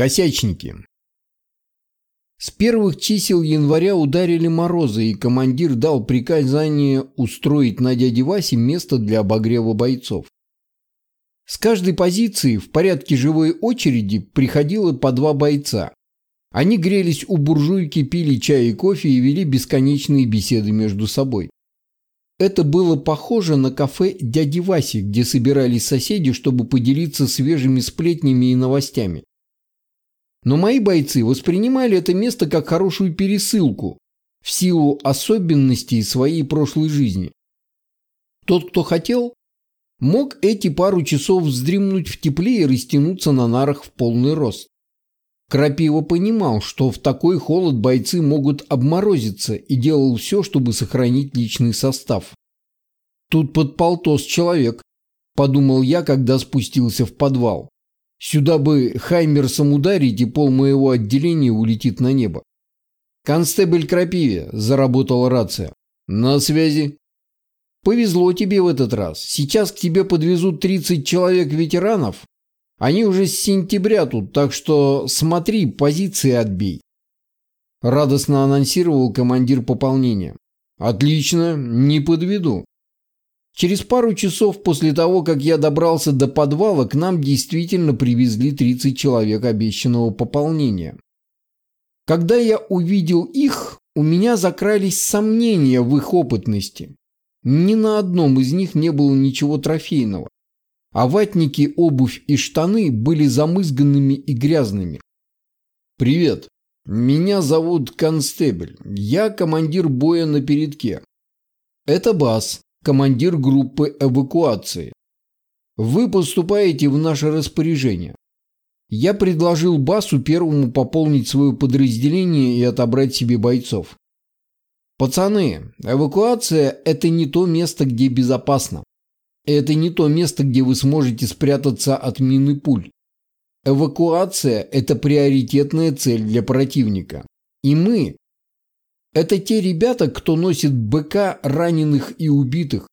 Косячники. С первых чисел января ударили морозы, и командир дал приказание устроить на дяде Васе место для обогрева бойцов. С каждой позиции в порядке живой очереди приходило по два бойца. Они грелись у буржуйки, пили чай и кофе и вели бесконечные беседы между собой. Это было похоже на кафе дяди Васи, где собирались соседи, чтобы поделиться свежими сплетнями и новостями. Но мои бойцы воспринимали это место как хорошую пересылку в силу особенностей своей прошлой жизни. Тот, кто хотел, мог эти пару часов вздремнуть в тепле и растянуться на нарах в полный рост. Крапива понимал, что в такой холод бойцы могут обморозиться и делал все, чтобы сохранить личный состав. «Тут под полтос человек», – подумал я, когда спустился в подвал. Сюда бы Хаймерсом ударить, и пол моего отделения улетит на небо. «Констебль Крапиве», – заработала рация. «На связи». «Повезло тебе в этот раз. Сейчас к тебе подвезут 30 человек ветеранов. Они уже с сентября тут, так что смотри, позиции отбей». Радостно анонсировал командир пополнения. «Отлично, не подведу. Через пару часов после того, как я добрался до подвала, к нам действительно привезли 30 человек обещанного пополнения. Когда я увидел их, у меня закрались сомнения в их опытности. Ни на одном из них не было ничего трофейного. А ватники, обувь и штаны были замызганными и грязными. «Привет. Меня зовут Констебль. Я командир боя на передке. Это Бас, командир группы эвакуации. Вы поступаете в наше распоряжение. Я предложил Басу первому пополнить свое подразделение и отобрать себе бойцов. Пацаны, эвакуация – это не то место, где безопасно. Это не то место, где вы сможете спрятаться от мины пуль. Эвакуация – это приоритетная цель для противника. И мы, это те ребята, кто носит БК раненых и убитых.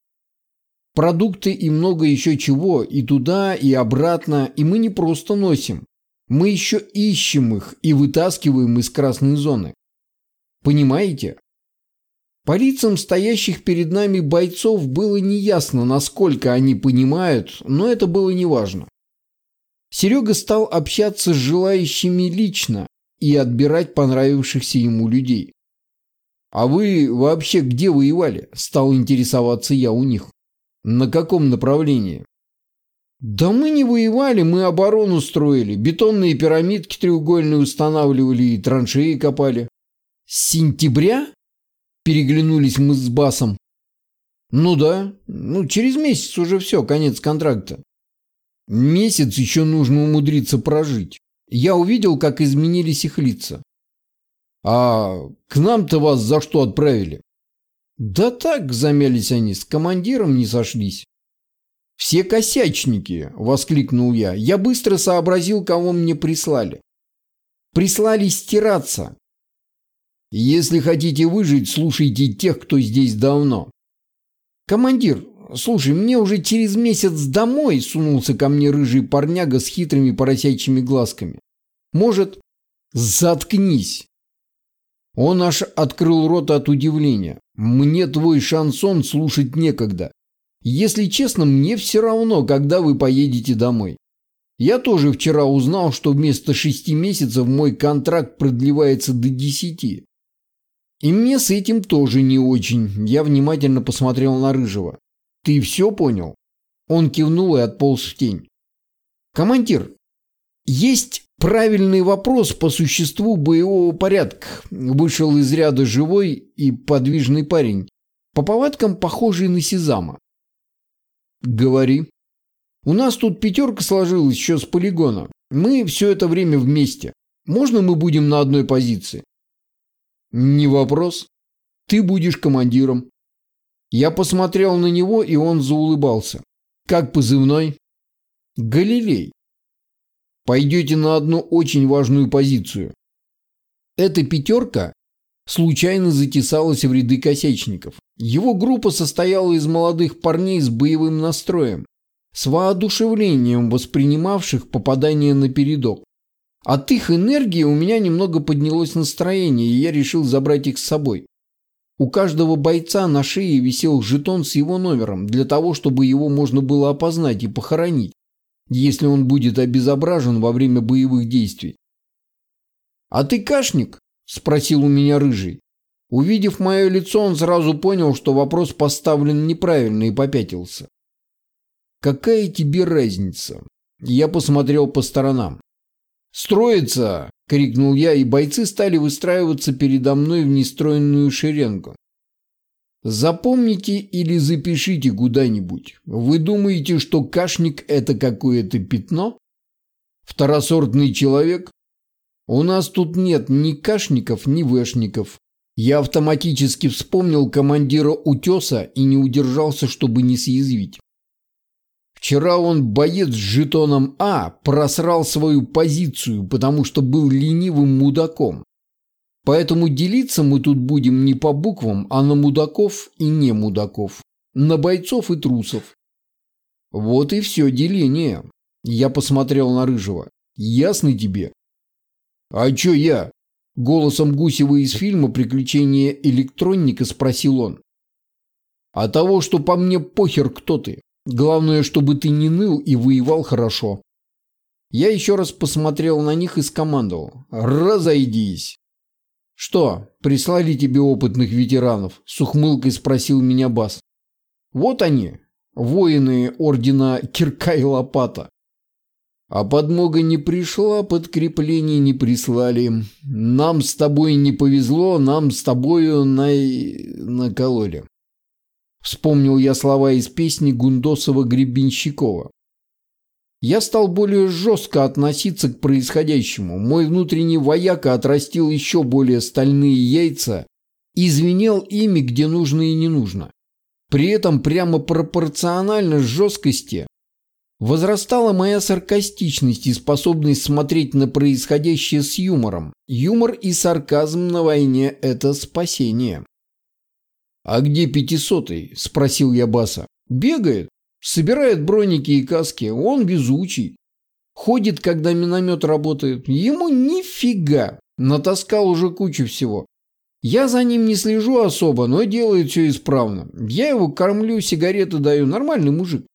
Продукты и много еще чего, и туда, и обратно, и мы не просто носим. Мы еще ищем их и вытаскиваем из красной зоны. Понимаете? По лицам стоящих перед нами бойцов было неясно, насколько они понимают, но это было неважно. Серега стал общаться с желающими лично и отбирать понравившихся ему людей. «А вы вообще где воевали?» – стал интересоваться я у них. «На каком направлении?» «Да мы не воевали, мы оборону строили, бетонные пирамидки треугольные устанавливали и траншеи копали». «С сентября?» – переглянулись мы с Басом. «Ну да, ну через месяц уже все, конец контракта». Месяц еще нужно умудриться прожить. Я увидел, как изменились их лица. А к нам-то вас за что отправили? Да так, замялись они, с командиром не сошлись. «Все косячники!» – воскликнул я. Я быстро сообразил, кого мне прислали. Прислали стираться. Если хотите выжить, слушайте тех, кто здесь давно. Командир, слушай, мне уже через месяц домой сунулся ко мне рыжий парняга с хитрыми поросячьими глазками. Может, заткнись. Он аж открыл рот от удивления. «Мне твой шансон слушать некогда. Если честно, мне все равно, когда вы поедете домой. Я тоже вчера узнал, что вместо шести месяцев мой контракт продлевается до десяти. И мне с этим тоже не очень. Я внимательно посмотрел на Рыжего. Ты все понял? Он кивнул и отполз в тень. Командир, есть правильный вопрос по существу боевого порядка. Вышел из ряда живой и подвижный парень, по повадкам похожий на Сезама. Говори. У нас тут пятерка сложилась еще с полигона. Мы все это время вместе. Можно мы будем на одной позиции? Не вопрос. Ты будешь командиром. Я посмотрел на него, и он заулыбался. Как позывной? Галилей пойдете на одну очень важную позицию. Эта пятерка случайно затесалась в ряды косячников. Его группа состояла из молодых парней с боевым настроем, с воодушевлением воспринимавших попадание на передок. От их энергии у меня немного поднялось настроение, и я решил забрать их с собой. У каждого бойца на шее висел жетон с его номером, для того, чтобы его можно было опознать и похоронить, если он будет обезображен во время боевых действий. «А ты кашник?» – спросил у меня рыжий. Увидев мое лицо, он сразу понял, что вопрос поставлен неправильно и попятился. «Какая тебе разница?» Я посмотрел по сторонам. «Строится!» – крикнул я, и бойцы стали выстраиваться передо мной в нестроенную шеренгу. Запомните или запишите куда-нибудь. Вы думаете, что кашник – это какое-то пятно? Второсортный человек? У нас тут нет ни кашников, ни вешников. Я автоматически вспомнил командира утеса и не удержался, чтобы не съязвить. Вчера он, боец с жетоном А, просрал свою позицию, потому что был ленивым мудаком. Поэтому делиться мы тут будем не по буквам, а на мудаков и не мудаков, на бойцов и трусов. Вот и все деление. Я посмотрел на Рыжего. Ясно тебе? А чё я? Голосом Гусева из фильма «Приключения электронника» спросил он. А того, что по мне похер, кто ты. Главное, чтобы ты не ныл и воевал хорошо. Я еще раз посмотрел на них и скомандовал. «Разойдись!» «Что, прислали тебе опытных ветеранов?» – с ухмылкой спросил меня Бас. «Вот они, воины ордена Кирка и Лопата. А подмога не пришла, подкрепление не прислали. Нам с тобой не повезло, нам с тобою на... накололи. Вспомнил я слова из песни Гундосова-Гребенщикова. Я стал более жестко относиться к происходящему. Мой внутренний вояка отрастил еще более стальные яйца и звенел ими, где нужно и не нужно. При этом прямо пропорционально жесткости возрастала моя саркастичность и способность смотреть на происходящее с юмором. Юмор и сарказм на войне – это спасение. «А где пятисотый?» – спросил я Баса. «Бегает. Собирает броники и каски. Он везучий. Ходит, когда миномет работает. Ему нифига. Натаскал уже кучу всего. Я за ним не слежу особо, но делает все исправно. Я его кормлю, сигареты даю. Нормальный мужик.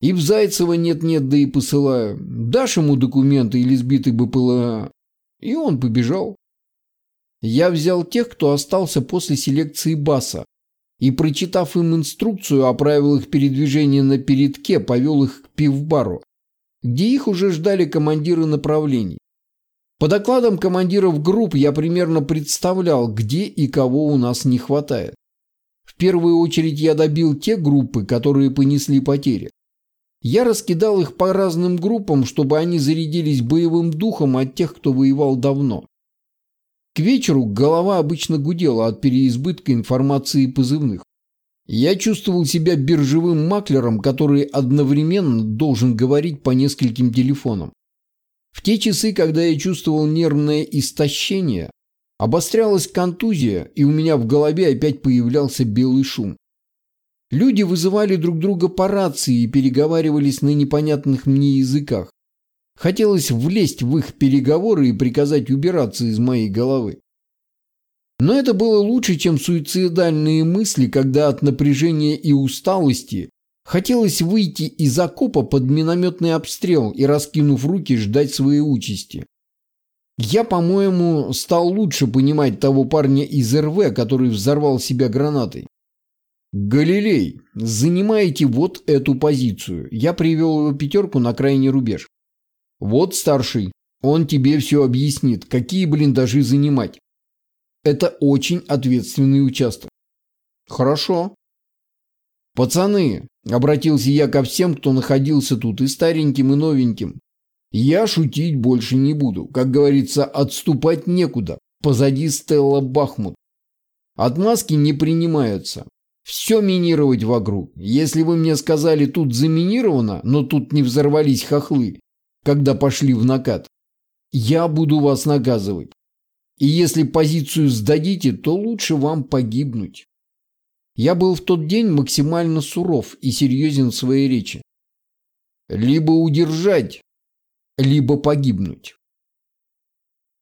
И в Зайцева нет-нет, да и посылаю. Дашь ему документы или сбитый БПЛА. И он побежал. Я взял тех, кто остался после селекции баса, и, прочитав им инструкцию о правилах передвижения на передке, повел их к пивбару, где их уже ждали командиры направлений. По докладам командиров групп я примерно представлял, где и кого у нас не хватает. В первую очередь я добил те группы, которые понесли потери. Я раскидал их по разным группам, чтобы они зарядились боевым духом от тех, кто воевал давно. К вечеру голова обычно гудела от переизбытка информации и позывных. Я чувствовал себя биржевым маклером, который одновременно должен говорить по нескольким телефонам. В те часы, когда я чувствовал нервное истощение, обострялась контузия, и у меня в голове опять появлялся белый шум. Люди вызывали друг друга по рации и переговаривались на непонятных мне языках. Хотелось влезть в их переговоры и приказать убираться из моей головы. Но это было лучше, чем суицидальные мысли, когда от напряжения и усталости хотелось выйти из окопа под минометный обстрел и, раскинув руки, ждать своей участи. Я, по-моему, стал лучше понимать того парня из РВ, который взорвал себя гранатой. «Галилей, занимаете вот эту позицию». Я привел его пятерку на крайний рубеж. Вот старший, он тебе все объяснит, какие блиндажи занимать. Это очень ответственный участок. Хорошо. Пацаны, обратился я ко всем, кто находился тут, и стареньким, и новеньким. Я шутить больше не буду. Как говорится, отступать некуда. Позади Стелла Бахмут. Отмазки не принимаются. Все минировать вокруг. Если вы мне сказали, тут заминировано, но тут не взорвались хохлы, когда пошли в накат. Я буду вас наказывать. И если позицию сдадите, то лучше вам погибнуть. Я был в тот день максимально суров и серьезен в своей речи. Либо удержать, либо погибнуть.